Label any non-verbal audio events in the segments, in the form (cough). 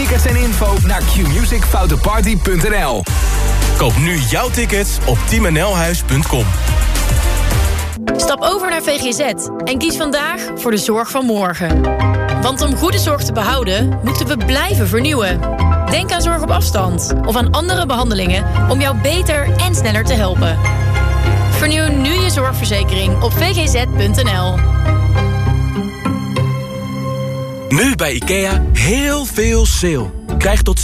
Tickets en info naar qmusicfoutenparty.nl Koop nu jouw tickets op teamnlhuis.com. Stap over naar VGZ en kies vandaag voor de zorg van morgen. Want om goede zorg te behouden, moeten we blijven vernieuwen. Denk aan zorg op afstand of aan andere behandelingen... om jou beter en sneller te helpen. Vernieuw nu je zorgverzekering op vgz.nl. Nu bij IKEA heel veel sale. Krijg tot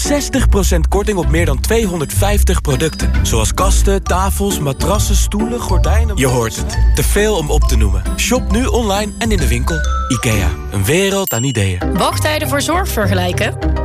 60% korting op meer dan 250 producten. Zoals kasten, tafels, matrassen, stoelen, gordijnen... Je hoort het. Te veel om op te noemen. Shop nu online en in de winkel. IKEA. Een wereld aan ideeën. Wachttijden voor zorg vergelijken?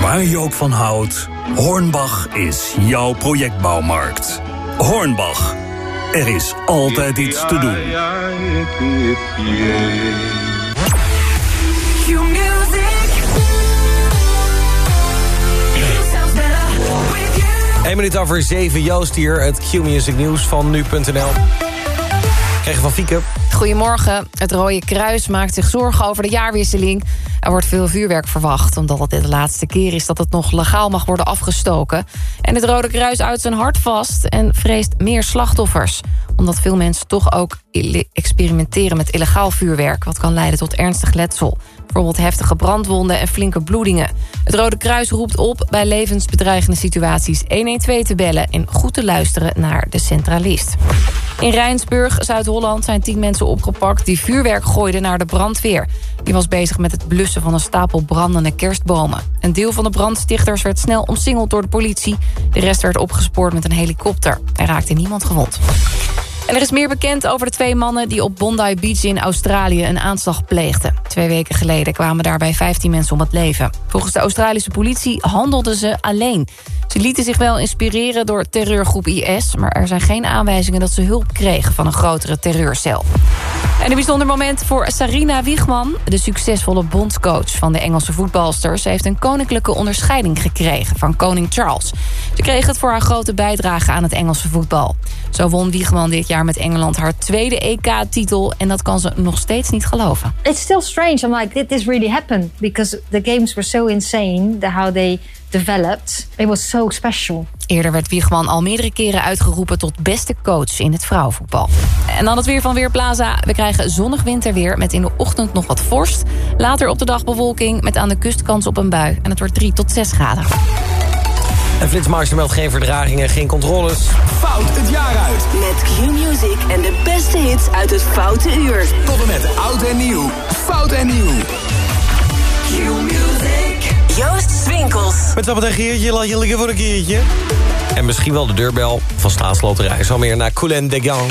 Waar je ook van houdt, Hornbach is jouw projectbouwmarkt. Hornbach, er is altijd iets te doen. Eén minuut over zeven, Joost hier, het Q-Music Nieuws van nu.nl. Van Fieke. Goedemorgen. Het Rode Kruis maakt zich zorgen over de jaarwisseling. Er wordt veel vuurwerk verwacht, omdat het de laatste keer is... dat het nog legaal mag worden afgestoken. En het Rode Kruis houdt zijn hart vast en vreest meer slachtoffers. Omdat veel mensen toch ook experimenteren met illegaal vuurwerk... wat kan leiden tot ernstig letsel. Bijvoorbeeld heftige brandwonden en flinke bloedingen. Het Rode Kruis roept op bij levensbedreigende situaties 112 te bellen... en goed te luisteren naar de centralist. In Rijnsburg, Zuid-Holland, zijn tien mensen opgepakt... die vuurwerk gooiden naar de brandweer. Die was bezig met het blussen van een stapel brandende kerstbomen. Een deel van de brandstichters werd snel omsingeld door de politie. De rest werd opgespoord met een helikopter. Er raakte niemand gewond. En er is meer bekend over de twee mannen die op Bondi Beach in Australië een aanslag pleegden. Twee weken geleden kwamen daarbij 15 mensen om het leven. Volgens de Australische politie handelden ze alleen. Ze lieten zich wel inspireren door terreurgroep IS... maar er zijn geen aanwijzingen dat ze hulp kregen van een grotere terreurcel. En een bijzonder moment voor Sarina Wiegman... de succesvolle bondscoach van de Engelse voetbalsters. Heeft een koninklijke onderscheiding gekregen van koning Charles. Ze kreeg het voor haar grote bijdrage aan het Engelse voetbal. Zo won Wiegman dit jaar met Engeland haar tweede EK-titel... en dat kan ze nog steeds niet geloven. It's still strange. I'm like, did this really happen? Because the games were so insane, the how they developed. It was so special. Eerder werd Wiegman al meerdere keren uitgeroepen tot beste coach in het vrouwenvoetbal. En dan het weer van Weerplaza. We krijgen zonnig winterweer met in de ochtend nog wat vorst. Later op de dag bewolking met aan de kust kans op een bui. En het wordt 3 tot 6 graden. En Flitsmeister meldt geen verdragingen, geen controles. Fout het jaar uit. Met Q-Music en de beste hits uit het Foute Uur. Tot en met oud en nieuw. Fout en nieuw. Q-Music. Joost Swinkels. Met wat een keertje, laat je liggen voor een keertje. En misschien wel de deurbel van Staatsloterij. Zo meer naar Coulen de Gang.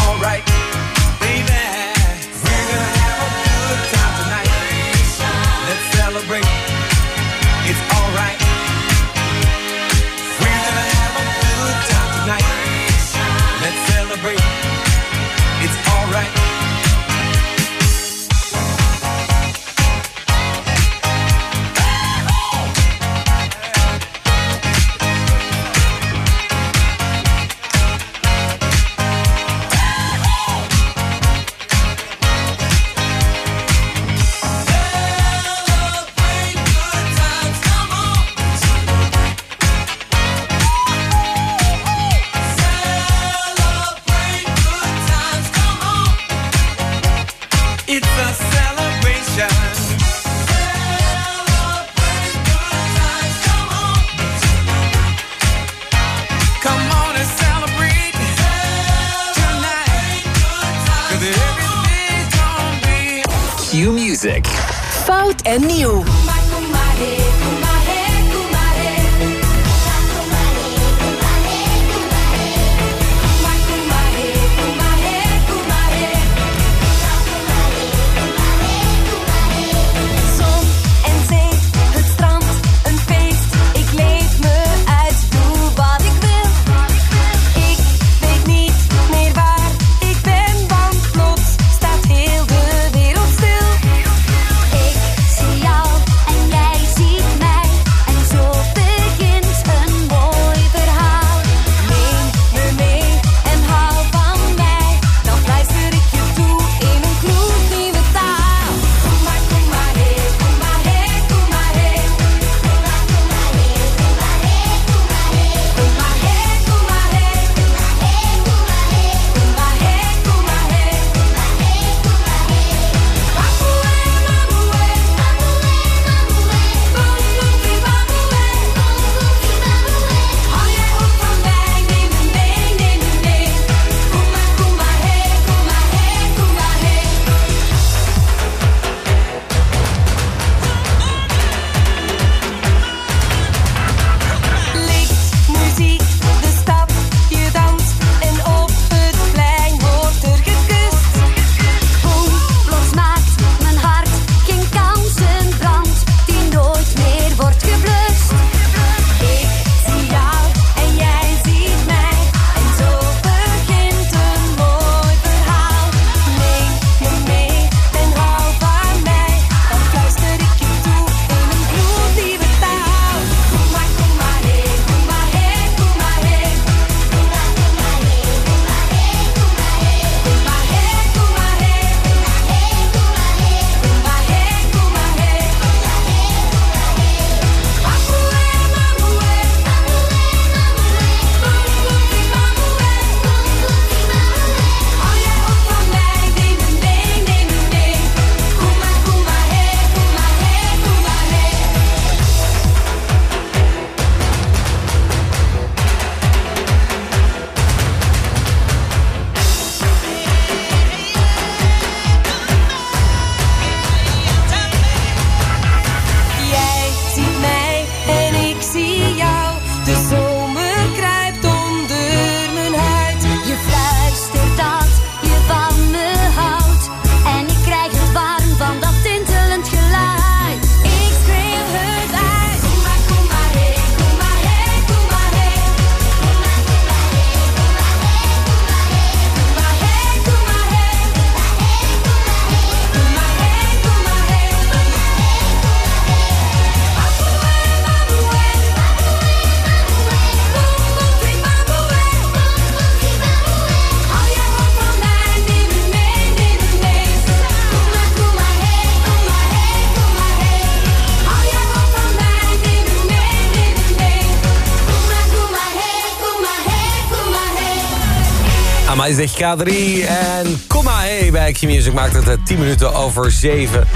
Maizech K3 en kom maar hey bij Q-Music maakt het 10 minuten over 7.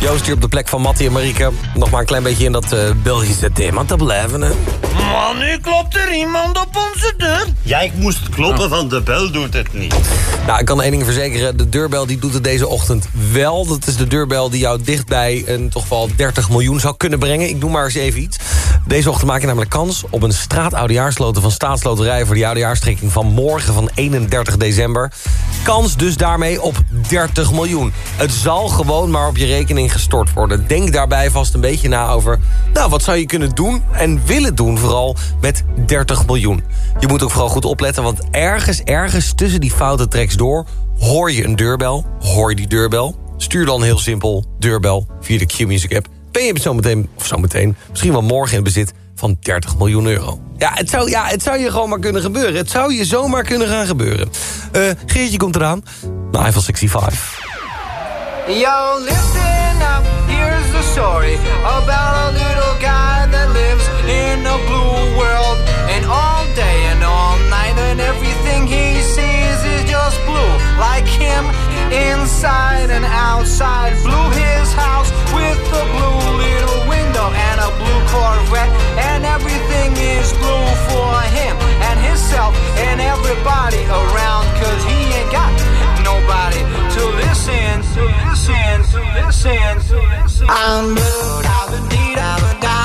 Joost hier op de plek van Mattie en Marieke. Nog maar een klein beetje in dat uh, Belgische thema te blijven, hè? Man, nu klopt er iemand op onze deur. Ja, ik moest kloppen, want de bel doet het niet. Nou, ik kan één ding verzekeren. De deurbel die doet het deze ochtend wel. Dat is de deurbel die jou dichtbij een toch wel 30 miljoen zou kunnen brengen. Ik doe maar eens even iets. Deze ochtend maak je namelijk kans op een straatoudejaarsloten van Staatsloterij... voor die oudejaarstrekking van morgen van 31 december. Kans dus daarmee op 30 miljoen. Het zal gewoon maar op je rekening gestort worden. Denk daarbij vast een beetje na over... nou, wat zou je kunnen doen en willen doen vooral met 30 miljoen. Je moet ook vooral goed opletten, want ergens, ergens tussen die foute tracks door... hoor je een deurbel, hoor je die deurbel... Stuur dan heel simpel deurbel via de Q-Music app. Ben je zo meteen, of zo meteen, misschien wel morgen in bezit van 30 miljoen euro. Ja het, zou, ja, het zou je gewoon maar kunnen gebeuren. Het zou je zomaar kunnen gaan gebeuren. Uh, Geertje komt eraan. Nou, Eiffel 65. Yo, listen up, here's the story about a little guy that lives in a blue world. And all day and all night, and everything he sees is just blue. Like him, inside and outside. Blue his house with a blue Corvette. And everything is blue for him and himself and everybody around. Cause he ain't got nobody to listen, to listen, to listen, to listen. I'm blue, I've been need, I've been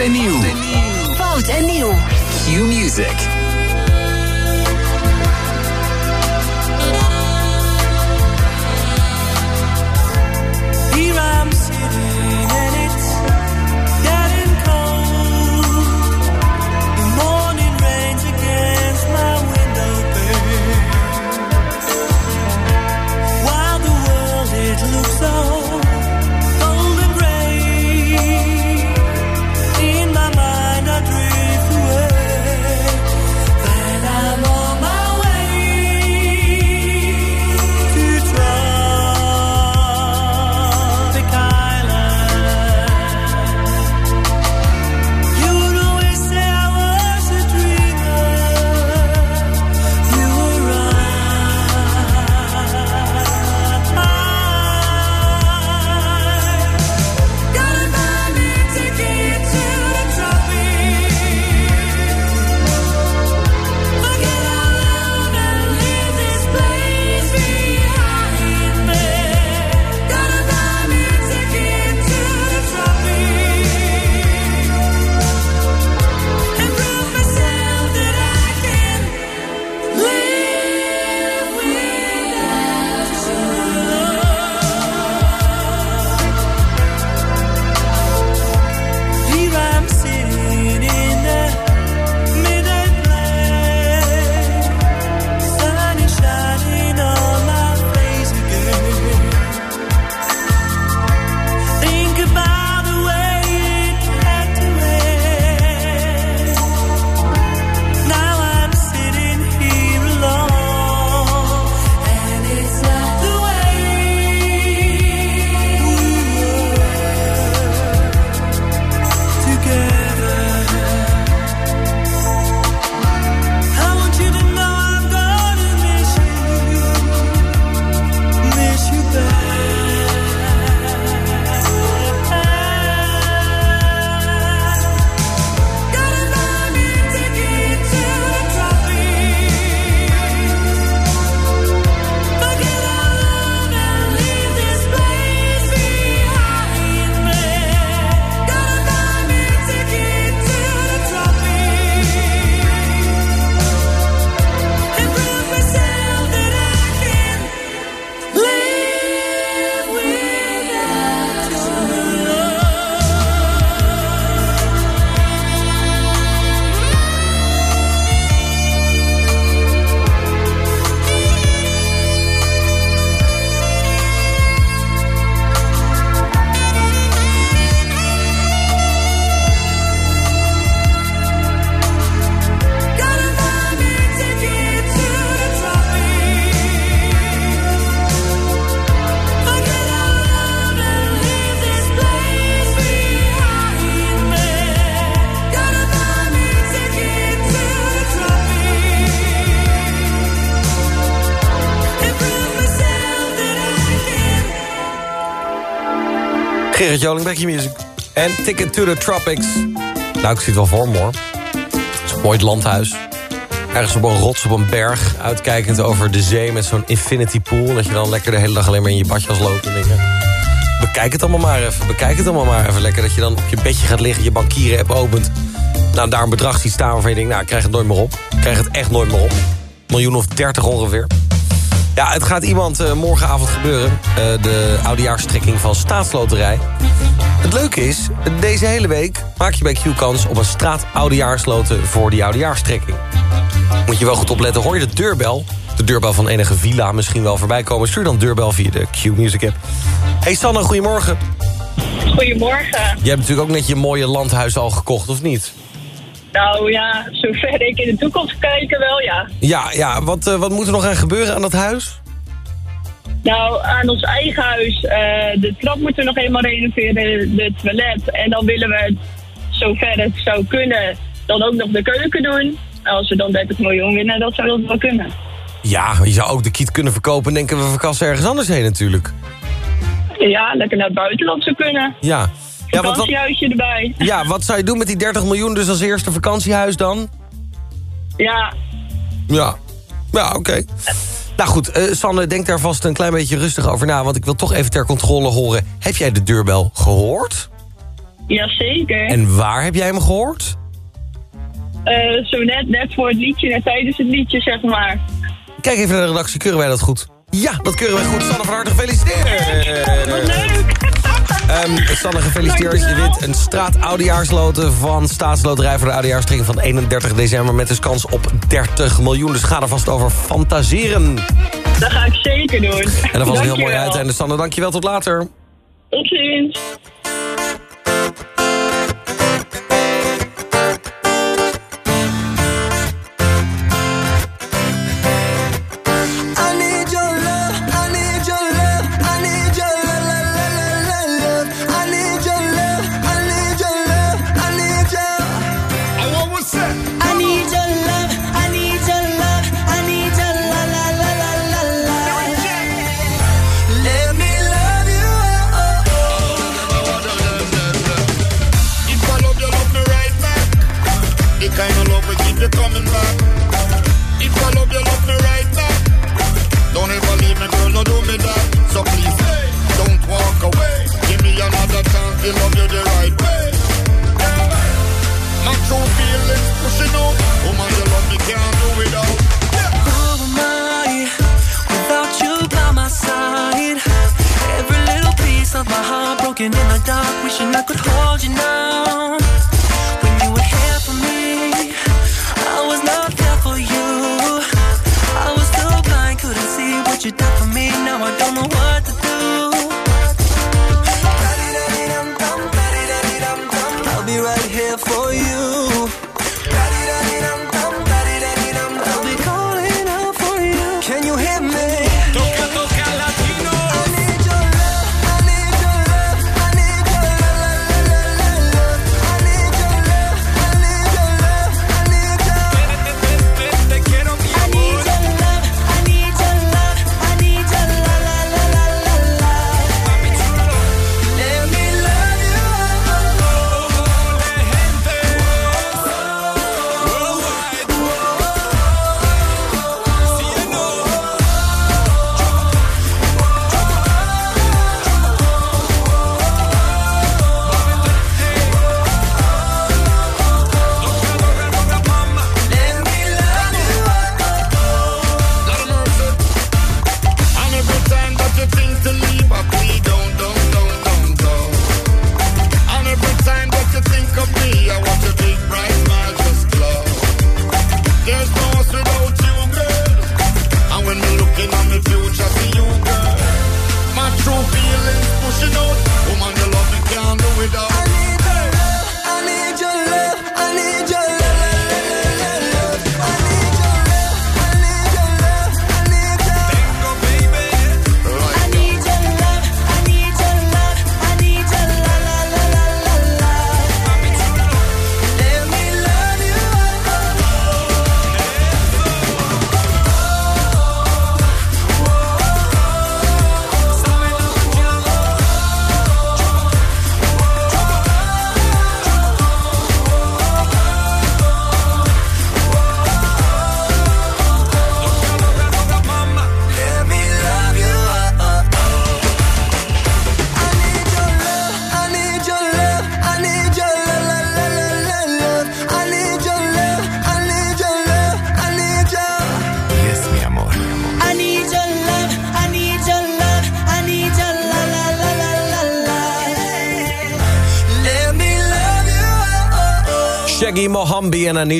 en Nieuw. Fout en nieuw. Q-Music. Here Gerrit Joling, Music. En Ticket to the Tropics. Nou, ik zie het wel voor me, hoor. Het is een mooi landhuis. Ergens op een rots op een berg. Uitkijkend over de zee met zo'n infinity pool. Dat je dan lekker de hele dag alleen maar in je badjas loopt en dingen. Bekijk het allemaal maar even. Bekijk het allemaal maar even. Lekker dat je dan op je bedje gaat liggen. Je bankieren app opent. Nou, daar een bedrag ziet staan waarvan je denkt... nou, ik krijg het nooit meer op. Ik krijg het echt nooit meer op. Miljoen of dertig ongeveer. Ja, het gaat iemand eh, morgenavond gebeuren. Eh, de oudejaarstrekking van Staatsloterij. Het leuke is, deze hele week maak je bij Q kans op een straat oudejaarsloten voor die oudejaarstrekking. Moet je wel goed opletten, hoor je de deurbel? De deurbel van enige villa misschien wel voorbij komen. Stuur dan deurbel via de Q Music app. Hey Sanne, goedemorgen. Goedemorgen. Jij hebt natuurlijk ook net je mooie landhuis al gekocht, of niet? Nou ja, zover ik in de toekomst kijken wel, ja. Ja, ja wat, eh, wat moet er nog aan gebeuren aan dat huis? Nou, aan ons eigen huis, eh, de trap moeten we nog eenmaal renoveren, de toilet. En dan willen we, zover het zou kunnen, dan ook nog de keuken doen. Als we dan 30 miljoen winnen, dat zou wel kunnen. Ja, je zou ook de kiet kunnen verkopen en denken we vakantie ergens anders heen natuurlijk. Ja, lekker naar het buitenland zou kunnen. Ja. Ja, wat, wat, Vakantiehuisje erbij. ja, wat zou je doen met die 30 miljoen dus als eerste vakantiehuis dan? Ja, Ja, ja oké. Nou goed, eh, Sanne, denk daar vast een klein beetje rustig over na... want ik wil toch even ter controle horen. Heb jij de deurbel gehoord? jazeker. En waar heb jij hem gehoord? Eh, zo net, net voor het liedje, net tijdens het liedje, zeg maar. Kijk even naar de redactie, keuren wij dat goed? Ja, dat keuren wij goed. Sanne, van harte gefeliciteerd! Wat leuk! Ehm, Sanne, gefeliciteerd. Je wint een straat oudejaarsloten van Staatsloterij... voor de oudejaarstrekking van 31 december... met dus kans op 30 miljoen. Dus ga er vast over fantaseren. Dat ga ik zeker doen. En dat was een heel mooi Dankjewel. uiteinde. Sanne, dankjewel. Tot later. Tot ziens.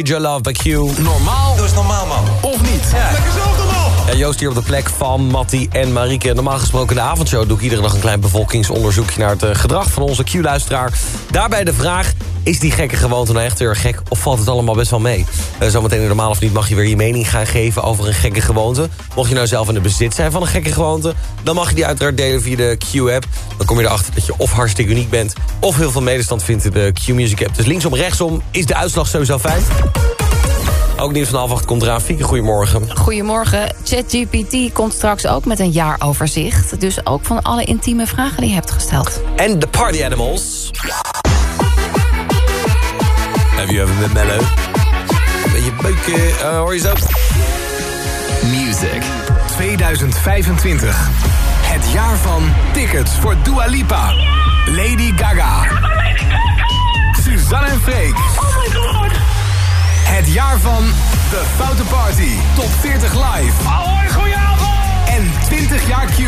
Need Your Love by Q. Normaal. Doe eens normaal, Joost hier op de plek van Mattie en Marieke. Normaal gesproken de avondshow doe ik iedere dag een klein bevolkingsonderzoekje... naar het eh, gedrag van onze Q-luisteraar. Daarbij de vraag, is die gekke gewoonte nou echt heel erg gek... of valt het allemaal best wel mee? Eh, zometeen normaal of niet mag je weer je mening gaan geven over een gekke gewoonte. Mocht je nou zelf in de bezit zijn van een gekke gewoonte... dan mag je die uiteraard delen via de Q-app. Dan kom je erachter dat je of hartstikke uniek bent... of heel veel medestand vindt in de Q-music app. Dus linksom, rechtsom is de uitslag sowieso feit. Ook nieuws van half acht komt eraan. Fieke, goedemorgen. Goedemorgen. ChatGPT komt straks ook met een jaaroverzicht. Dus ook van alle intieme vragen die je hebt gesteld. En de Party Animals. Have you ever been mellow? Beetje beuken, eh, hoor je zo? Music 2025. Het jaar van tickets voor Dua Lipa. Lady Gaga. Suzanne en Freek. Oh. Het jaar van The Foute Party. Top 40 live. Ahoy, goedenavond. En 20 jaar Q.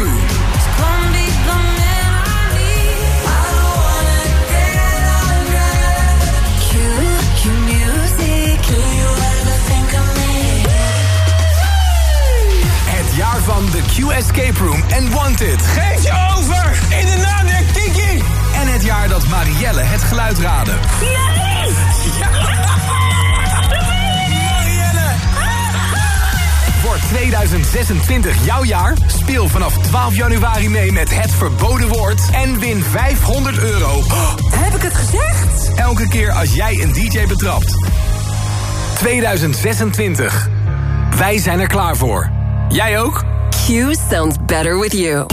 Het jaar van The Q Escape Room en Wanted. Geef je over in de naam der Kiki. En het jaar dat Marielle het geluid raadde. Wordt 2026 jouw jaar? Speel vanaf 12 januari mee met Het Verboden Woord en win 500 euro. (gasps) Heb ik het gezegd? Elke keer als jij een DJ betrapt. 2026. Wij zijn er klaar voor. Jij ook? Q sounds better with you.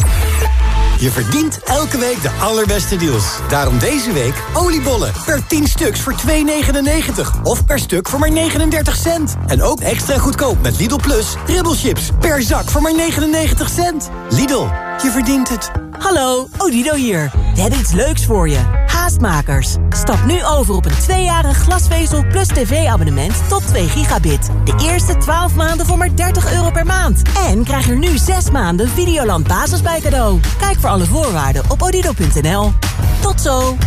Je verdient elke week de allerbeste deals. Daarom deze week oliebollen per 10 stuks voor 2,99. Of per stuk voor maar 39 cent. En ook extra goedkoop met Lidl Plus chips per zak voor maar 99 cent. Lidl, je verdient het. Hallo, Odido hier. We hebben iets leuks voor je. Stap nu over op een tweejarig glasvezel plus tv-abonnement tot 2 gigabit. De eerste 12 maanden voor maar 30 euro per maand. En krijg er nu 6 maanden Videoland Basis bij cadeau. Kijk voor alle voorwaarden op odido.nl. Tot zo.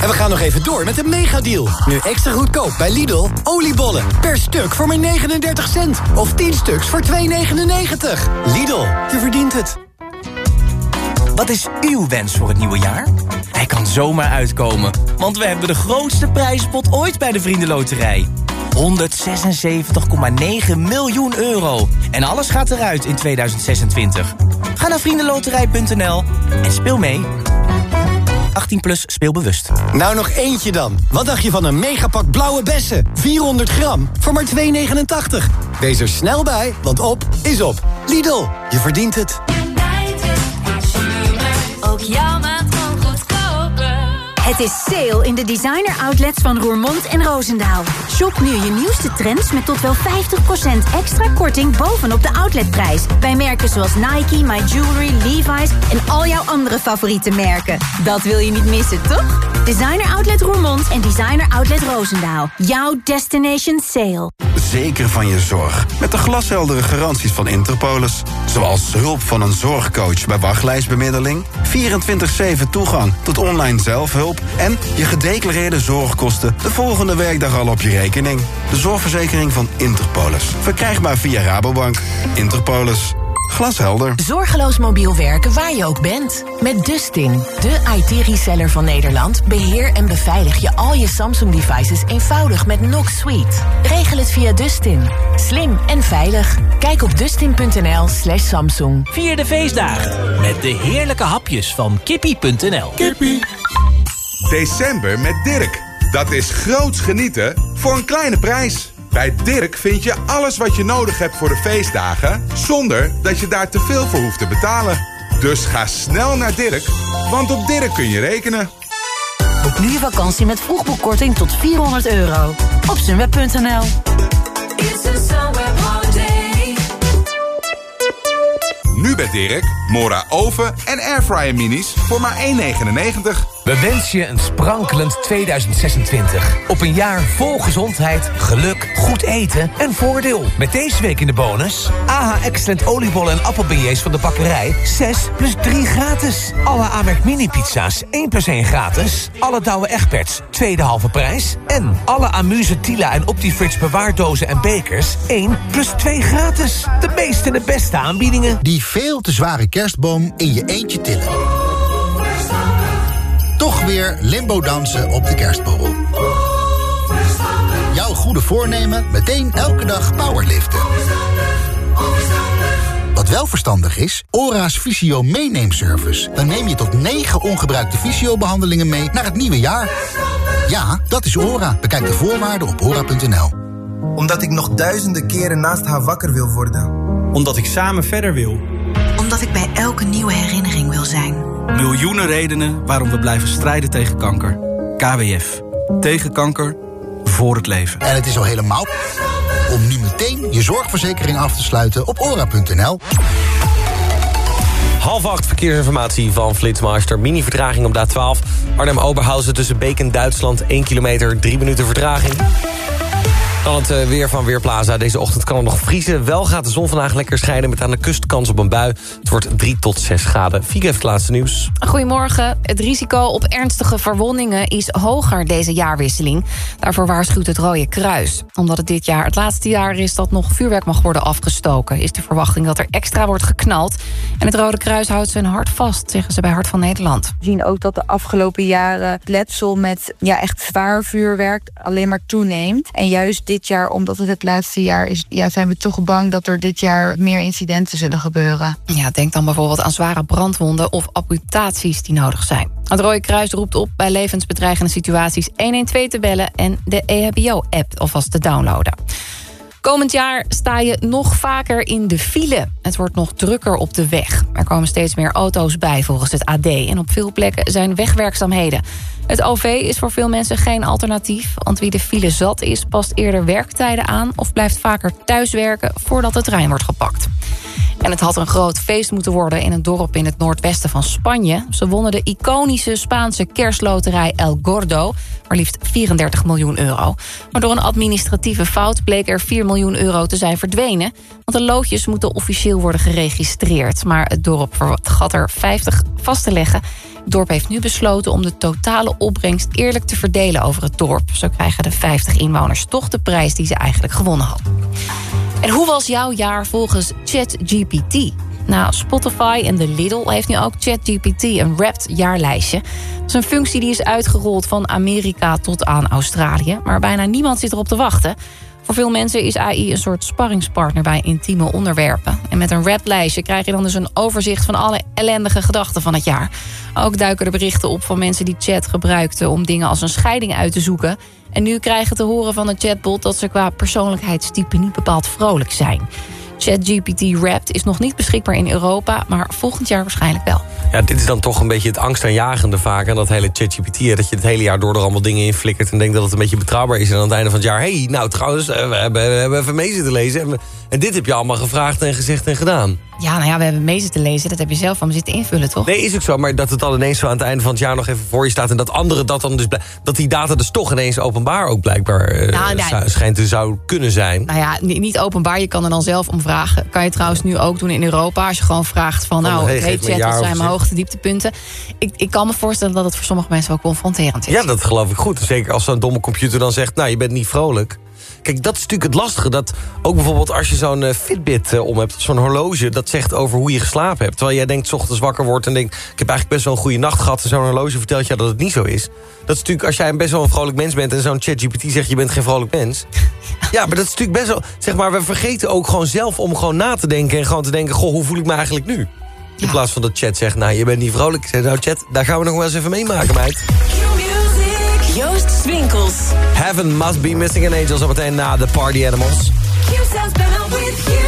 En we gaan nog even door met een megadeal. Nu extra goedkoop bij Lidl. Oliebollen per stuk voor maar 39 cent. Of 10 stuks voor 2,99. Lidl, je verdient het. Wat is uw wens voor het nieuwe jaar? Hij kan zomaar uitkomen, want we hebben de grootste prijzenpot ooit bij de Vriendenloterij. 176,9 miljoen euro. En alles gaat eruit in 2026. Ga naar vriendenloterij.nl en speel mee. 18 plus speelbewust. Nou nog eentje dan. Wat dacht je van een megapak blauwe bessen? 400 gram voor maar 2,89. Wees er snel bij, want op is op. Lidl, je verdient het. Het is sale in de designer outlets van Roermond en Roosendaal. Shop nu je nieuwste trends met tot wel 50% extra korting bovenop de outletprijs. Bij merken zoals Nike, My Jewelry, Levi's en al jouw andere favoriete merken. Dat wil je niet missen, toch? Designer Outlet Roermond en Designer Outlet Roosendaal. Jouw destination sale. Zeker van je zorg. Met de glasheldere garanties van Interpolis. Zoals hulp van een zorgcoach bij wachtlijstbemiddeling... 24-7 toegang tot online zelfhulp... en je gedeclareerde zorgkosten de volgende werkdag al op je rekening. De zorgverzekering van Interpolis. Verkrijgbaar via Rabobank. Interpolis. Glashelder. Zorgeloos mobiel werken waar je ook bent. Met Dustin, de IT-reseller van Nederland... beheer en beveilig je al je Samsung-devices eenvoudig met Knox Suite. Regel het via Dustin. Slim en veilig. Kijk op dustin.nl slash Samsung. Vier de feestdagen met de heerlijke hapjes van kippie.nl. Kippie. December met Dirk. Dat is groots genieten voor een kleine prijs. Bij Dirk vind je alles wat je nodig hebt voor de feestdagen... zonder dat je daar te veel voor hoeft te betalen. Dus ga snel naar Dirk, want op Dirk kun je rekenen. Boek nu je vakantie met vroegboekkorting tot 400 euro. Op sunweb.nl Nu bij Dirk, Mora oven en airfryer minis voor maar 1,99. We wensen je een sprankelend 2026. Op een jaar vol gezondheid, geluk, goed eten en voordeel. Met deze week in de bonus... AH Excellent oliebollen en appelbeignets van de bakkerij... 6 plus 3 gratis. Alle Amerk mini-pizza's 1 plus 1 gratis. Alle Douwe Egberts, tweede halve prijs. En alle Amuse Tila en Optifridge bewaardozen en bekers... 1 plus 2 gratis. De meeste en de beste aanbiedingen. Die veel te zware kerstboom in je eentje tillen. Toch weer limbo dansen op de kerstborrel. Jouw goede voornemen meteen elke dag powerliften. Wat wel verstandig is, ORA's Visio meeneemservice. Dan neem je tot 9 ongebruikte visio-behandelingen mee naar het nieuwe jaar. Ja, dat is ORA. Bekijk de voorwaarden op ora.nl. Omdat ik nog duizenden keren naast haar wakker wil worden. Omdat ik samen verder wil. Omdat ik bij elke nieuwe herinnering wil zijn. Miljoenen redenen waarom we blijven strijden tegen kanker. KWF. Tegen kanker. Voor het leven. En het is al helemaal om nu meteen je zorgverzekering af te sluiten op ora.nl. Half acht verkeersinformatie van Flitsmaster. Mini-vertraging op de A12. Arnhem-Oberhausen tussen Beek en Duitsland. 1 kilometer, 3 minuten vertraging. Dan het eh, weer van Weerplaza. Deze ochtend kan het nog vriezen. Wel gaat de zon vandaag lekker schijnen met aan de kust kans op een bui. Het wordt 3 tot 6 graden. Fieke heeft het laatste nieuws. Goedemorgen. Het risico op ernstige verwondingen is hoger deze jaarwisseling. Daarvoor waarschuwt het Rode Kruis. Omdat het dit jaar het laatste jaar is dat nog vuurwerk mag worden afgestoken... is de verwachting dat er extra wordt geknald. En het Rode Kruis houdt zijn hart vast, zeggen ze bij Hart van Nederland. We zien ook dat de afgelopen jaren het letsel met ja, echt zwaar vuurwerk alleen maar toeneemt. En juist dit jaar, omdat het het laatste jaar is, ja, zijn we toch bang dat er dit jaar meer incidenten zullen gebeuren. Ja, denk dan bijvoorbeeld aan zware brandwonden of amputaties die nodig zijn. Het Rode Kruis roept op bij levensbedreigende situaties 112 te bellen... en de EHBO-app alvast te downloaden. Komend jaar sta je nog vaker in de file. Het wordt nog drukker op de weg. Er komen steeds meer auto's bij volgens het AD. En op veel plekken zijn wegwerkzaamheden. Het OV is voor veel mensen geen alternatief. Want wie de file zat is, past eerder werktijden aan... of blijft vaker thuiswerken voordat de trein wordt gepakt. En het had een groot feest moeten worden in een dorp in het noordwesten van Spanje. Ze wonnen de iconische Spaanse kerstloterij El Gordo... maar liefst 34 miljoen euro. Maar door een administratieve fout bleek er 4 miljoen euro te zijn verdwenen. Want de loodjes moeten officieel worden geregistreerd. Maar het dorp vergat er 50 vast te leggen. Het dorp heeft nu besloten om de totale opbrengst eerlijk te verdelen over het dorp. Zo krijgen de 50 inwoners toch de prijs die ze eigenlijk gewonnen hadden. En hoe was jouw jaar volgens ChatGPT? Nou, Spotify en de Lidl heeft nu ook ChatGPT een wrapped jaarlijstje. Dat is een functie die is uitgerold van Amerika tot aan Australië. Maar bijna niemand zit erop te wachten. Voor veel mensen is AI een soort sparringspartner bij intieme onderwerpen. En met een raplijstje krijg je dan dus een overzicht van alle ellendige gedachten van het jaar. Ook duiken er berichten op van mensen die chat gebruikten om dingen als een scheiding uit te zoeken. En nu krijgen te horen van een chatbot dat ze qua persoonlijkheidstype niet bepaald vrolijk zijn. ChatGPT Wrapped is nog niet beschikbaar in Europa, maar volgend jaar waarschijnlijk wel. Ja, dit is dan toch een beetje het angstaanjagende vaak. En dat hele ChatGPT, dat je het hele jaar door er allemaal dingen in flikkert... en denkt dat het een beetje betrouwbaar is. En aan het einde van het jaar... hey, nou trouwens, eh, we hebben, we hebben even mee zitten lezen. En dit heb je allemaal gevraagd en gezegd en gedaan. Ja, nou ja, we hebben mee zitten lezen. Dat heb je zelf van me zitten invullen, toch? Nee, is ook zo, maar dat het dan ineens zo aan het einde van het jaar... nog even voor je staat en dat anderen dat dan dus... dat die data dus toch ineens openbaar ook blijkbaar eh, Nou, nee. zou- schijnt te zou kunnen zijn. Nou ja, ni- niet openbaar. Je kan er dan zelf om vragen. Kan je trouwens nu ook doen in Europa. Als je gewoon vraagt van... Van, nou, hey, chat, jaar wat zijn mijn hoogte dieptepunten. Ik, ik kan me voorstellen dat het voor sommige mensen wel confronterend is. Ja, dat geloof ik goed. Zeker als zo'n domme computer dan zegt... nou, je bent niet vrolijk. Kijk, dat is natuurlijk het lastige. Dat ook bijvoorbeeld als je zo'n eh, Fitbit eh, om hebt... zo'n horloge, dat zegt over hoe je geslapen hebt. Terwijl jij denkt, 's ochtends wakker wordt en denkt... ik heb eigenlijk best wel een goede nacht gehad... en zo'n horloge vertelt je dat het niet zo is. Dat is natuurlijk, als jij een best wel een vrolijk mens bent... en zo'n ChatGPT zegt, je bent geen vrolijk mens... (laughs) Ja, maar dat is natuurlijk best wel... Zeg maar, we vergeten ook gewoon zelf om gewoon na te denken... en gewoon te denken, goh, hoe voel ik me eigenlijk nu? In plaats van dat chat zegt, nou, je bent niet vrolijk. Ik zeg, nou, chat, daar gaan we nog wel eens even meemaken, meid. Joost Swinkels. Heaven must be missing an angel. Zometeen na de Party Animals. Q sounds better with you.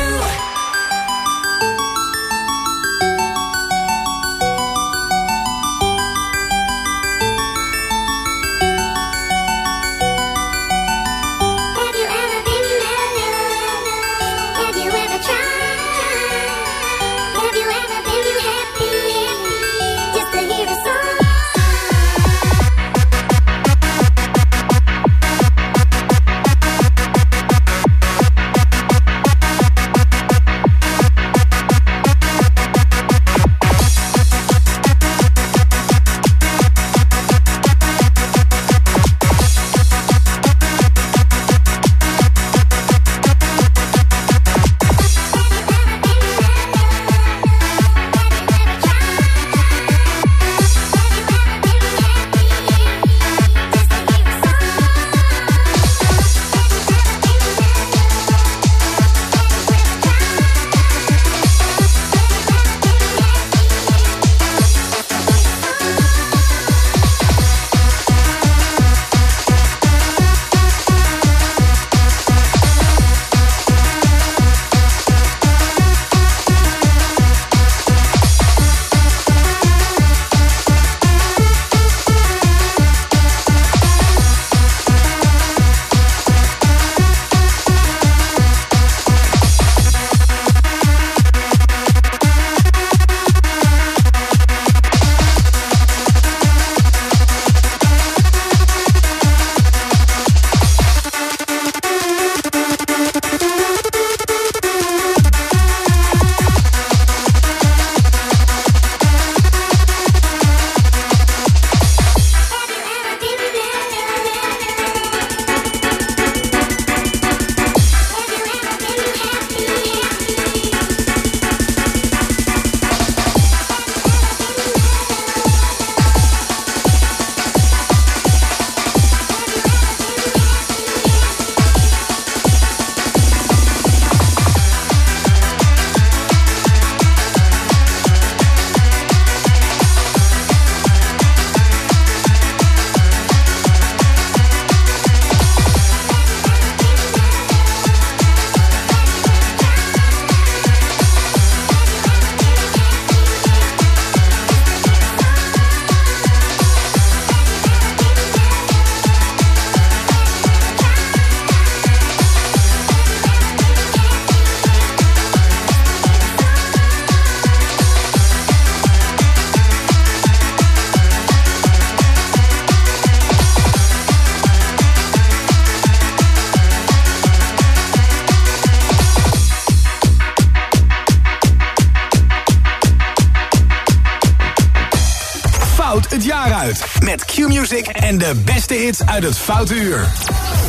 En de beste hits uit het Foute Uur.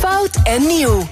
Fout en nieuw.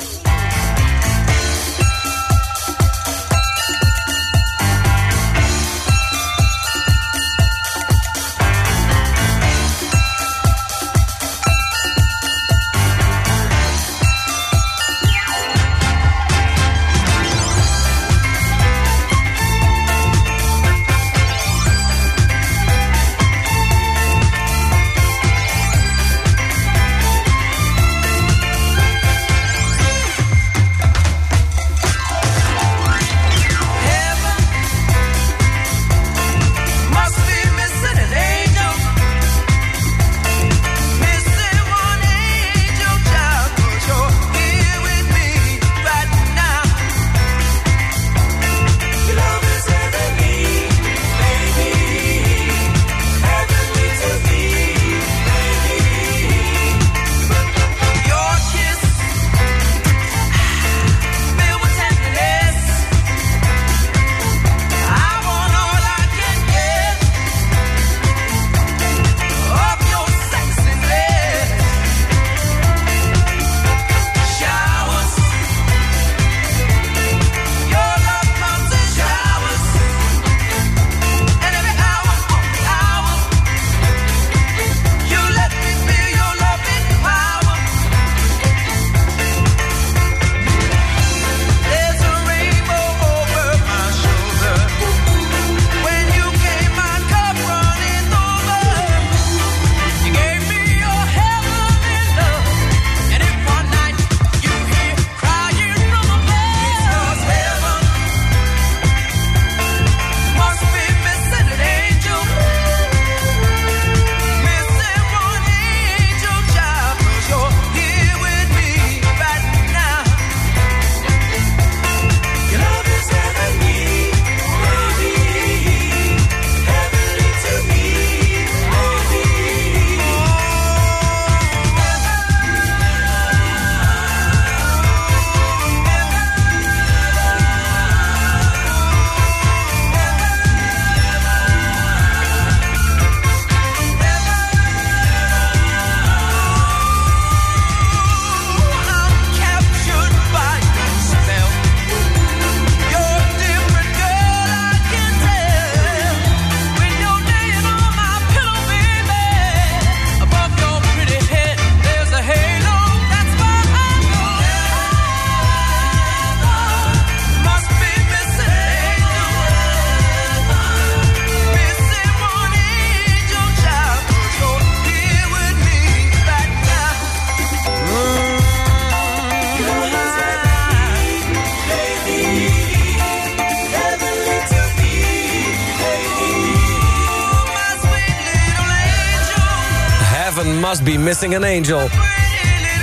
Missing an angel.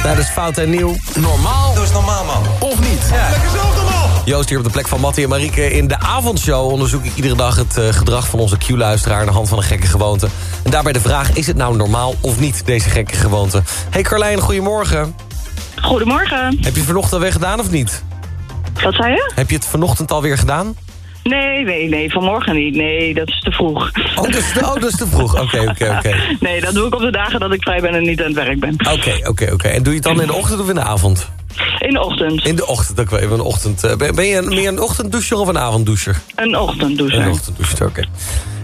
Dat is fout en nieuw. Normaal. Doe eens normaal, man. Of niet? Lekker zelf Joost hier op de plek van Mattie en Marieke. In de avondshow onderzoek ik iedere dag het eh, gedrag van onze Q-luisteraar... aan de hand van een gekke gewoonte. En daarbij de vraag, is het nou normaal of niet, deze gekke gewoonte? Hey Carlijn, goedemorgen. Goedemorgen. Heb je het vanochtend alweer gedaan of niet? Wat zei je? Heb je het vanochtend alweer gedaan? Nee, nee, nee, vanmorgen niet. Nee, dat is te vroeg. Oh, dat is te, oh, dat is te vroeg. Oké, oké, oké. (laughs) Nee, dat doe ik op de dagen dat ik vrij ben en niet aan het werk ben. Oké, oké, oké. En doe je het dan in de ochtend of in de avond? In de ochtend. In de ochtend, ook wel even een ochtend. eh, Ben ben je een- meer een ochtenddoucher of een avonddoucher? Een ochtenddoucher. Een ochtenddoucher, oké.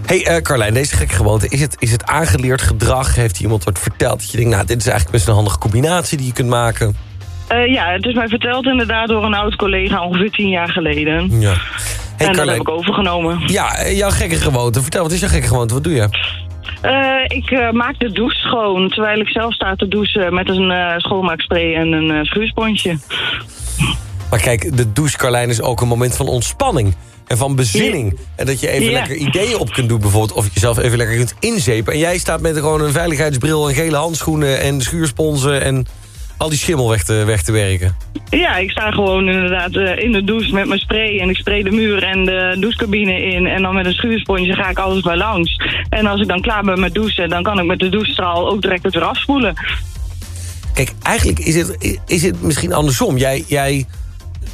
Hey eh Carlijn, deze gekke gewoonte, is het, is het aangeleerd gedrag? Heeft iemand wat verteld dat je denkt, nou, dit is eigenlijk best een handige combinatie die je kunt maken? Eh, ja, het is mij verteld inderdaad door een oud collega ongeveer tien jaar geleden. Ja. en dat heb ik overgenomen. Ja, jouw gekke gewoonte. Vertel, wat is jouw gekke gewoonte? Wat doe je? Eh, ik eh, maak de douche schoon, terwijl ik zelf sta te douchen met een schoonmaakspray en een schuursponsje. Maar kijk, de douche, Carlijn, is ook een moment van ontspanning. En van bezinning. En dat je even Ja. lekker ideeën op kunt doen bijvoorbeeld. Of je jezelf even lekker kunt inzepen. En jij staat met gewoon een veiligheidsbril en gele handschoenen... en schuursponsen en al die schimmel weg te, weg te werken. Ja, ik sta gewoon inderdaad eh, in de douche met mijn spray en ik spray de muur en de douchecabine in. En dan met een schuursponsje ga ik alles bij langs. En als ik dan klaar ben met douchen, dan kan ik met de douchestraal ook direct het weer afspoelen. Kijk, eigenlijk is het, is het misschien andersom. Jij, jij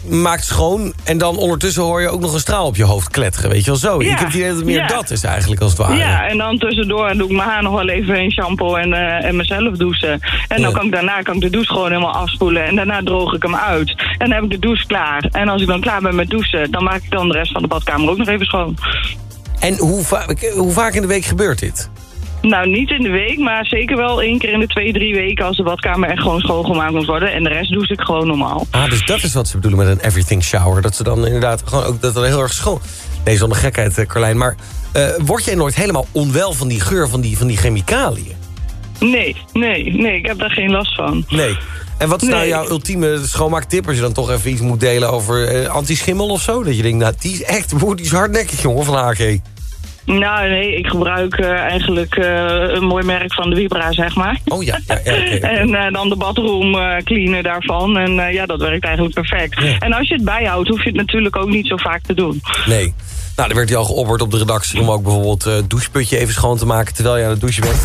maakt schoon... en dan ondertussen hoor je ook nog een straal op je hoofd kletteren. Weet je wel zo? Ja, Ik heb het idee dat het meer ja. dat is eigenlijk als het ware. Ja, en dan tussendoor doe ik mijn haar nog wel even in shampoo en, eh, en mezelf douchen. En dan kan ik daarna kan ik de douche gewoon helemaal afspoelen. En daarna droog ik hem uit. En dan heb ik de douche klaar. En als ik dan klaar ben met douchen, dan maak ik dan de rest van de badkamer ook nog even schoon. En hoe, va- hoe vaak in de week gebeurt dit? Nou, niet in de week, maar zeker wel één keer in de twee, drie weken als de badkamer echt gewoon schoongemaakt moet worden. En de rest douche ik gewoon normaal. Ah, dus dat is wat ze bedoelen met een everything shower. Dat ze dan inderdaad gewoon ook dat heel erg schoon... Nee, zonder gekheid, eh, Carlijn. Maar eh, word jij nooit helemaal onwel van die geur van die, van die chemicaliën? Nee, nee, nee, ik heb daar geen last van. Nee. En wat is nou jouw ultieme schoonmaaktip... als je dan toch even iets moet delen over eh, anti-schimmel of zo? Dat je denkt, nou, die is echt boer, die is hardnekkig, jongen, van HG. Nou, nee, ik gebruik eh, eigenlijk eh, een mooi merk van de Vibra, zeg maar. Oh ja, ja, ja. (laughs) En eh, dan de badroom cleaner daarvan. En ja, dat werkt eigenlijk perfect. En als je het bijhoudt, hoef je het natuurlijk ook niet zo vaak te doen. Nee. Nou, er werd hij al geopperd op de redactie... om ook bijvoorbeeld eh doucheputje even schoon te maken... terwijl je aan het douchen bent.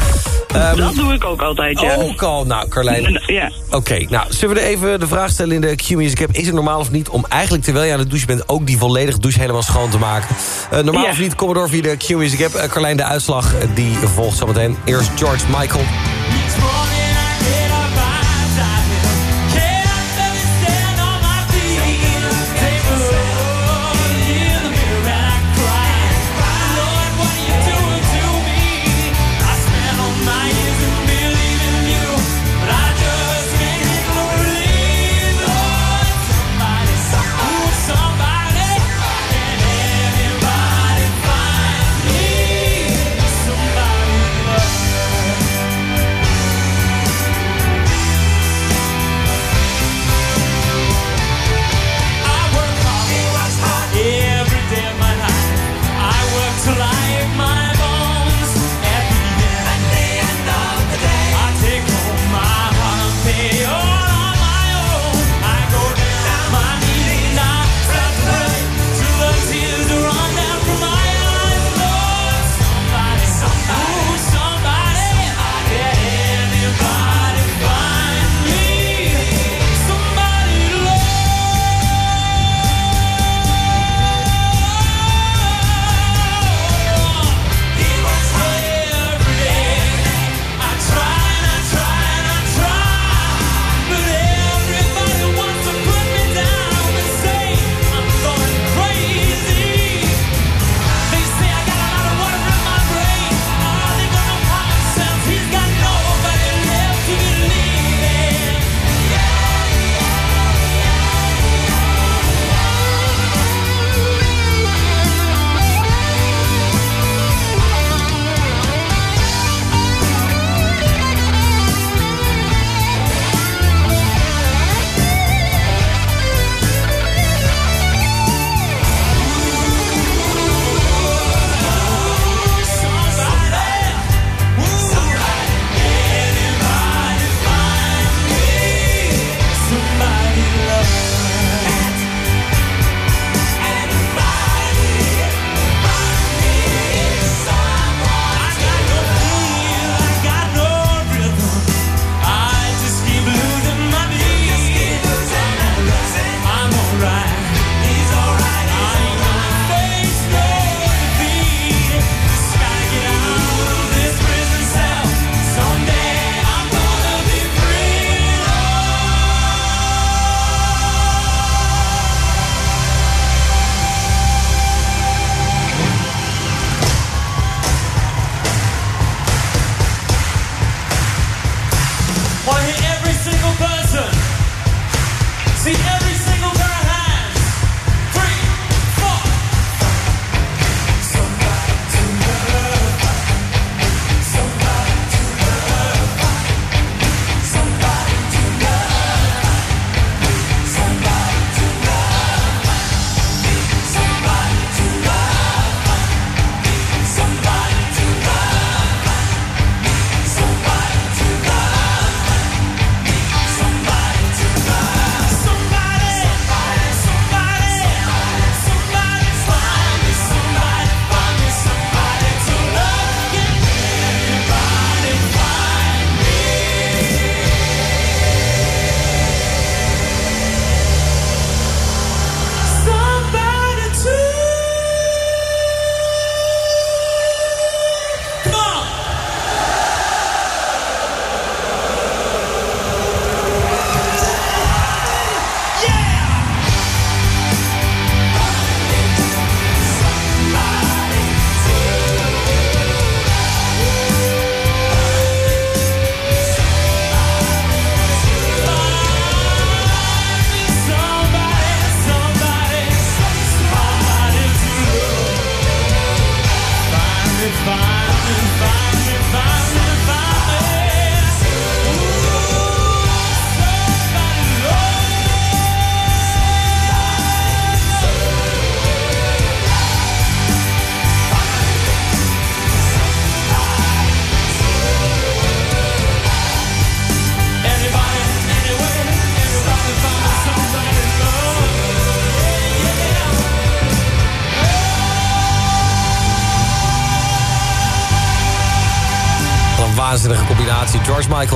Ehm, dat doe ik ook altijd, ja. Ook al. Nou, Carlijn. Ja. Oké, nou, zullen we er even de vraag stellen in de Q-Music App... is het normaal of niet om eigenlijk terwijl je aan het douchen bent... ook die volledige douche helemaal schoon te maken? Eh, normaal Ja. of niet, kom door via de Q-Music App. Eh, Carlijn, de uitslag die volgt zometeen. Eerst George Michael.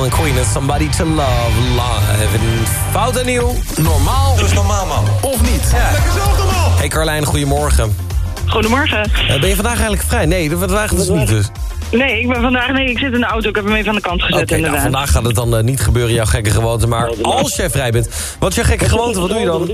Michael en Queen en Somebody to Love live. En fout en nieuw. Normaal. Dat is normaal, man. Of niet? Lekker zelf normaal. Hey Carlijn, goedemorgen. Goedemorgen. Eh, ben je vandaag eigenlijk vrij? Nee, dat vandaag dus niet dus. Nee, ik ben vandaag... Nee, ik zit in de auto. Ik heb hem even aan de kant gezet, Oké, nou, inderdaad. vandaag gaat het dan eh, niet gebeuren, jouw gekke gewoonte. Maar als jij vrij bent, wat is jouw gekke gewoonte? Wat doe je dan?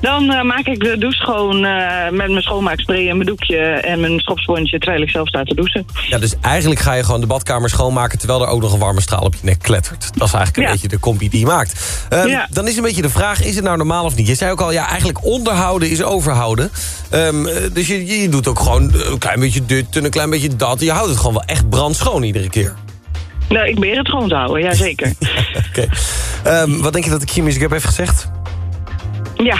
Dan eh, maak ik de douche schoon eh, met mijn schoonmaakspray en mijn doekje en mijn schopsponsje terwijl ik zelf sta te douchen. Ja, dus eigenlijk ga je gewoon de badkamer schoonmaken... terwijl er ook nog een warme straal op je nek klettert. Dat is eigenlijk een Ja. beetje de combi die je maakt. Ehm, Ja. Dan is een beetje de vraag, is het nou normaal of niet? Je zei ook al, ja, eigenlijk onderhouden is overhouden. Ehm, eh, dus je, je doet ook gewoon een klein beetje dit en een klein beetje dat. Je houdt het gewoon wel echt brandschoon iedere keer. Nou, ik beheer het schoon te houden, ja zeker. (laughs) Oké. Ehm, wat denk je dat de Q-Music heb heeft gezegd? ja.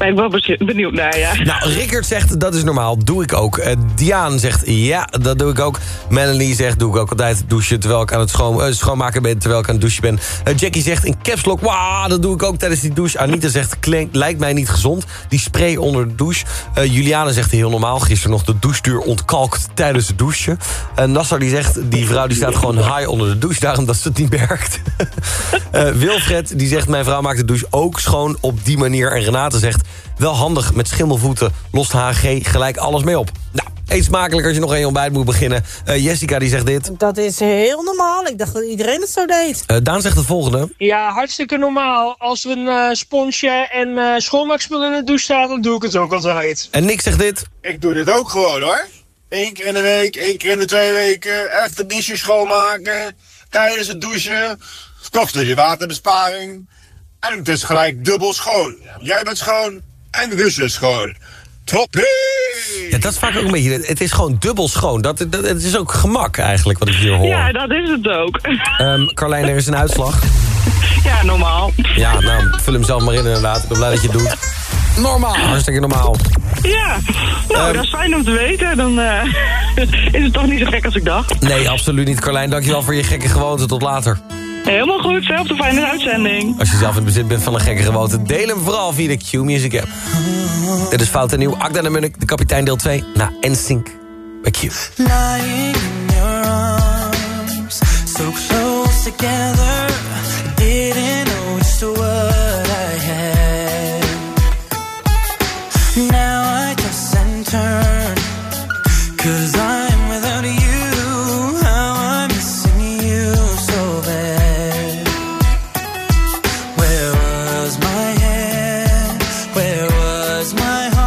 Ben wel benieuwd naar, ja. Nou, Rickert zegt, dat is normaal, doe ik ook. Eh Diaan zegt, ja, dat doe ik ook. Melanie zegt, doe ik ook altijd douchen... terwijl ik aan het schoon, eh, schoonmaken ben, terwijl ik aan het douchen ben. Eh, Jackie zegt, in caps lock, wauw, dat doe ik ook tijdens die douche. Anita zegt, klinkt, lijkt mij niet gezond. Die spray onder de douche. Juliane zegt, heel normaal, gisteren nog de doucheduur ontkalkt tijdens het douchen. En Nassar die zegt, die vrouw die staat gewoon high onder de douche... daarom dat ze het niet merkt. (laughs) Wilfred die zegt, mijn vrouw maakt de douche ook schoon op die manier. En Renate zegt, wel handig met schimmelvoeten, lost HG gelijk alles mee op. Nou, eet smakelijk als je nog een ontbijt moet beginnen. Eh, Jessica die zegt dit. Dat is heel normaal. Ik dacht dat iedereen het zo deed. Eh, Daan zegt het volgende. Ja, hartstikke normaal. Als er een eh, sponsje en eh schoonmaakspullen in de douche staat, dan doe ik het ook altijd. En Nick zegt dit. Ik doe dit ook gewoon hoor. Eén keer in de week, één keer in de twee weken. Even de dishes schoonmaken. Tijdens het douchen. Kost dus je waterbesparing. En het is gelijk dubbel schoon. Jij bent schoon en de douche is schoon. Toppie! Ja, dat is vaak ook een beetje... Het is gewoon dubbel schoon. Dat, dat, het is ook gemak eigenlijk wat ik hier hoor. Ja, dat is het ook. (laughs) Ehm, Carlijn, er is een uitslag. Ja, normaal. Ja, nou, vul hem zelf maar in inderdaad. Ik ben blij dat je het doet. Normaal. Hartstikke normaal. Ja, nou, Ehm. dat is fijn om te weten. Dan eh, (laughs) is het toch niet zo gek als ik dacht. Nee, absoluut niet. Carlijn, dankjewel voor je gekke gewoonte. Tot later. Helemaal goed, zelfde fijne uitzending. Als je zelf in bezit bent van een gekke gewoonte, deel hem vooral via de Q-Music app. Dit is Fout en Nieuw. Akda en Munnik, de kapitein deel 2. Na NSYNC bij Q. Lying in your arms, so close together. Was my heart?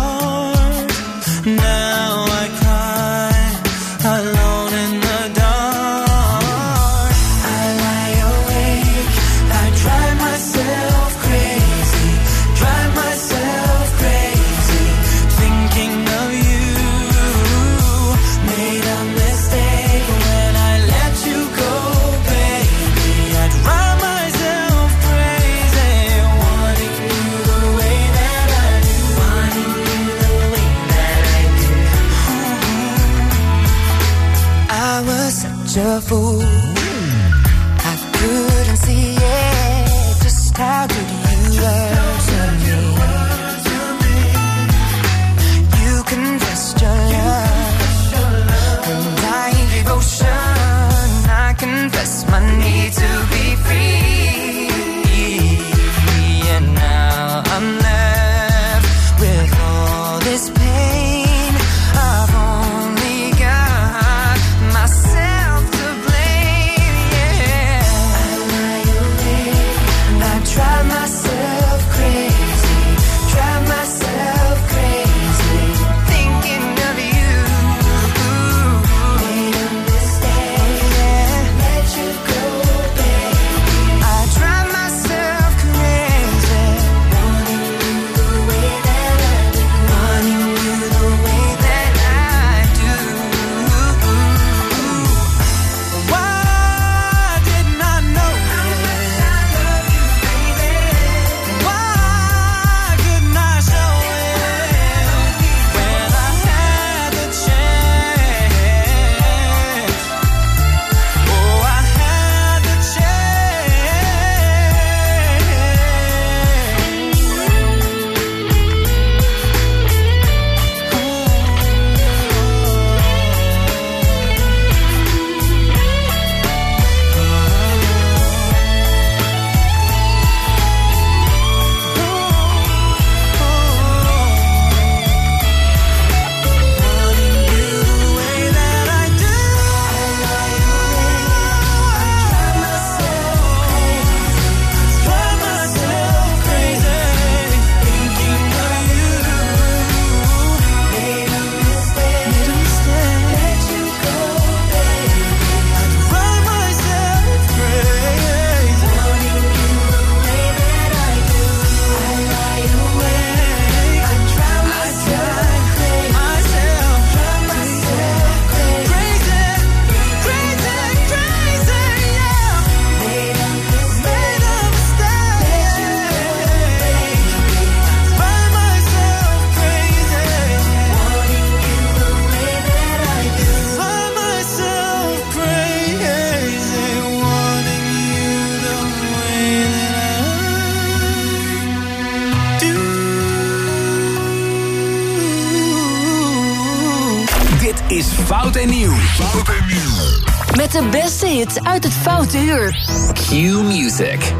Music.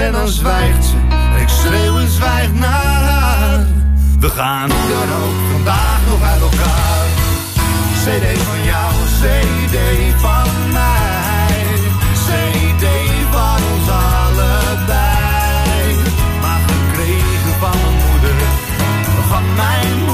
En dan zwijgt ze. Ik schreeuw en zwijg naar haar. We gaan dan ook vandaag nog uit elkaar. CD van jou, CD van mij. CD van ons allebei. Maar gekregen van mijn moeder, van mijn moeder,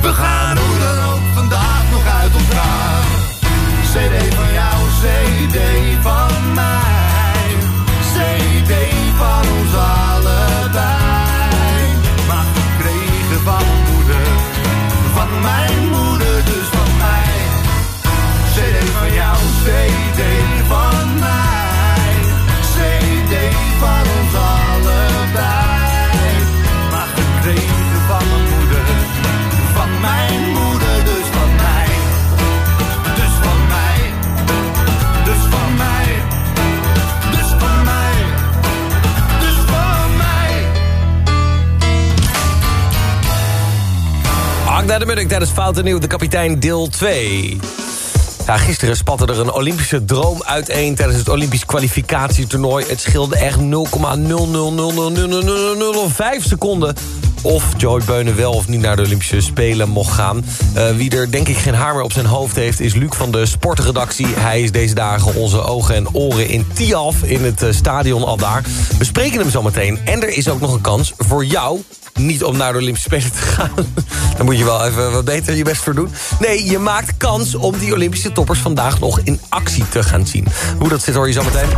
We gaan hoe dan ook vandaag nog uit elkaar. CD van jou, CD van mij. CD van ons allebei. Munnik tijdens Fout en Nieuw, de kapitein deel 2. Ja, gisteren spatte er een Olympische droom uiteen... tijdens het Olympisch kwalificatietoernooi. Het scheelde echt 0,0000005 seconden... of Joey Beunen wel of niet naar de Olympische Spelen mocht gaan. Eh, wie er denk ik geen haar meer op zijn hoofd heeft... is Luc van de sportredactie. Hij is deze dagen onze ogen en oren in Tiaf... in het eh, stadion al daar. We spreken hem zo meteen. En er is ook nog een kans voor jou niet om naar de Olympische Spelen te gaan. (laughs) Daar moet je wel even wat beter je best voor doen. Nee, je maakt kans om die Olympische toppers vandaag nog in actie te gaan zien. Hoe dat zit hoor je zo meteen.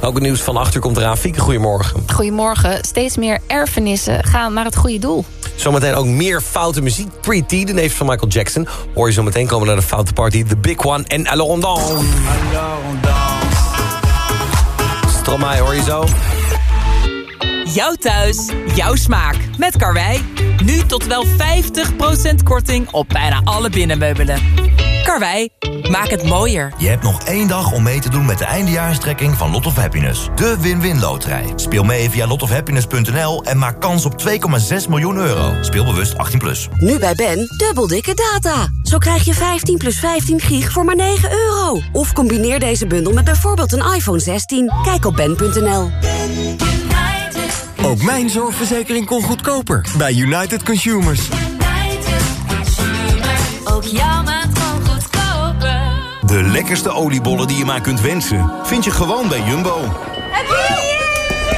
Ook het nieuws van achter komt eraan. Fieke, goedemorgen. Goedemorgen. Steeds meer erfenissen gaan naar het goede doel. Zometeen ook meer foute muziek. Pretty, de neef van Michael Jackson. Hoor je zo meteen komen naar de foute party. The Big One en Alors on danse. Stromae hoor je zo. Jouw thuis, jouw smaak. Met Karwei. Nu tot wel 50% korting op bijna alle binnenmeubelen. Karwei, maak het mooier. Je hebt nog één dag om mee te doen met de eindejaarstrekking van Lot of Happiness. De win-win loterij. Speel mee via lotofhappiness.nl en maak kans op 2,6 miljoen euro. Speel bewust 18+. Plus. Nu bij Ben, dubbel dikke data. Zo krijg je 15 plus 15 gig voor maar 9 euro. Of combineer deze bundel met bijvoorbeeld een iPhone 16. Kijk op ben.nl. Ook mijn zorgverzekering kon goedkoper bij United Consumers. Ook jouw maand kon goedkoper. De lekkerste oliebollen die je maar kunt wensen... vind je gewoon bij Jumbo.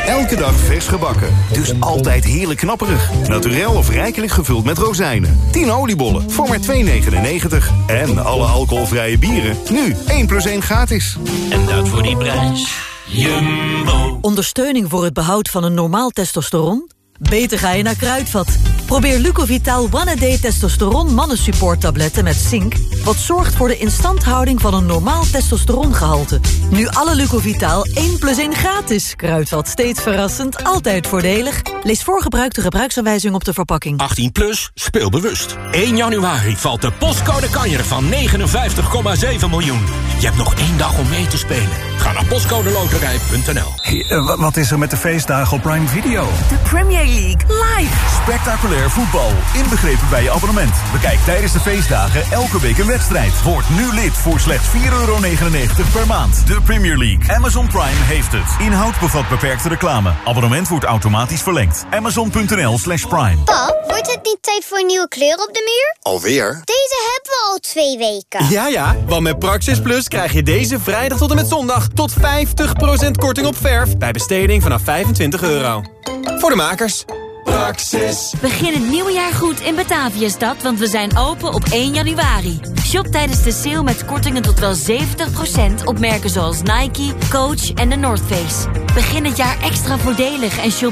Elke dag vers gebakken, dus altijd heerlijk knapperig. Naturel of rijkelijk gevuld met rozijnen. 10 oliebollen voor maar 2,99. En alle alcoholvrije bieren, nu 1 plus 1 gratis. En dat voor die prijs. Jumbo. Ondersteuning voor het behoud van een normaal testosteron? Beter ga je naar Kruidvat. Probeer Lucovital One A Day Testosteron Mannensupport tabletten met zink... wat zorgt voor de instandhouding van een normaal testosterongehalte. Nu alle Lucovital 1 plus 1 gratis. Kruidvat steeds verrassend, altijd voordelig. Lees voor gebruik de gebruiksaanwijzing op de verpakking. 18 plus, speel bewust. 1 januari valt de postcode kanjer van 59,7 miljoen. Je hebt nog één dag om mee te spelen. Ga naar postcodeloterij.nl Hey, eh, wa- wat is er met de feestdagen op Prime Video? De Premier League live. Spectaculair voetbal, inbegrepen bij je abonnement. Bekijk tijdens de feestdagen elke week een wedstrijd. Word nu lid voor slechts 4,99 per maand. De Premier League. Amazon Prime heeft het. Inhoud bevat beperkte reclame. Abonnement wordt automatisch verlengd. Amazon.nl slash prime. Pap, wordt het niet tijd voor een nieuwe kleur op de muur? Alweer? Deze hebben we al twee weken. Ja, ja, want met Praxis Plus krijg je deze vrijdag tot en met zondag... tot 50% korting op verf bij besteding vanaf 25 euro. Voor de makers. Begin het nieuwe jaar goed in Bataviastad, want we zijn open op 1 januari. Shop tijdens de sale met kortingen tot wel 70% op merken zoals Nike, Coach en de North Face. Begin het jaar extra voordelig en shop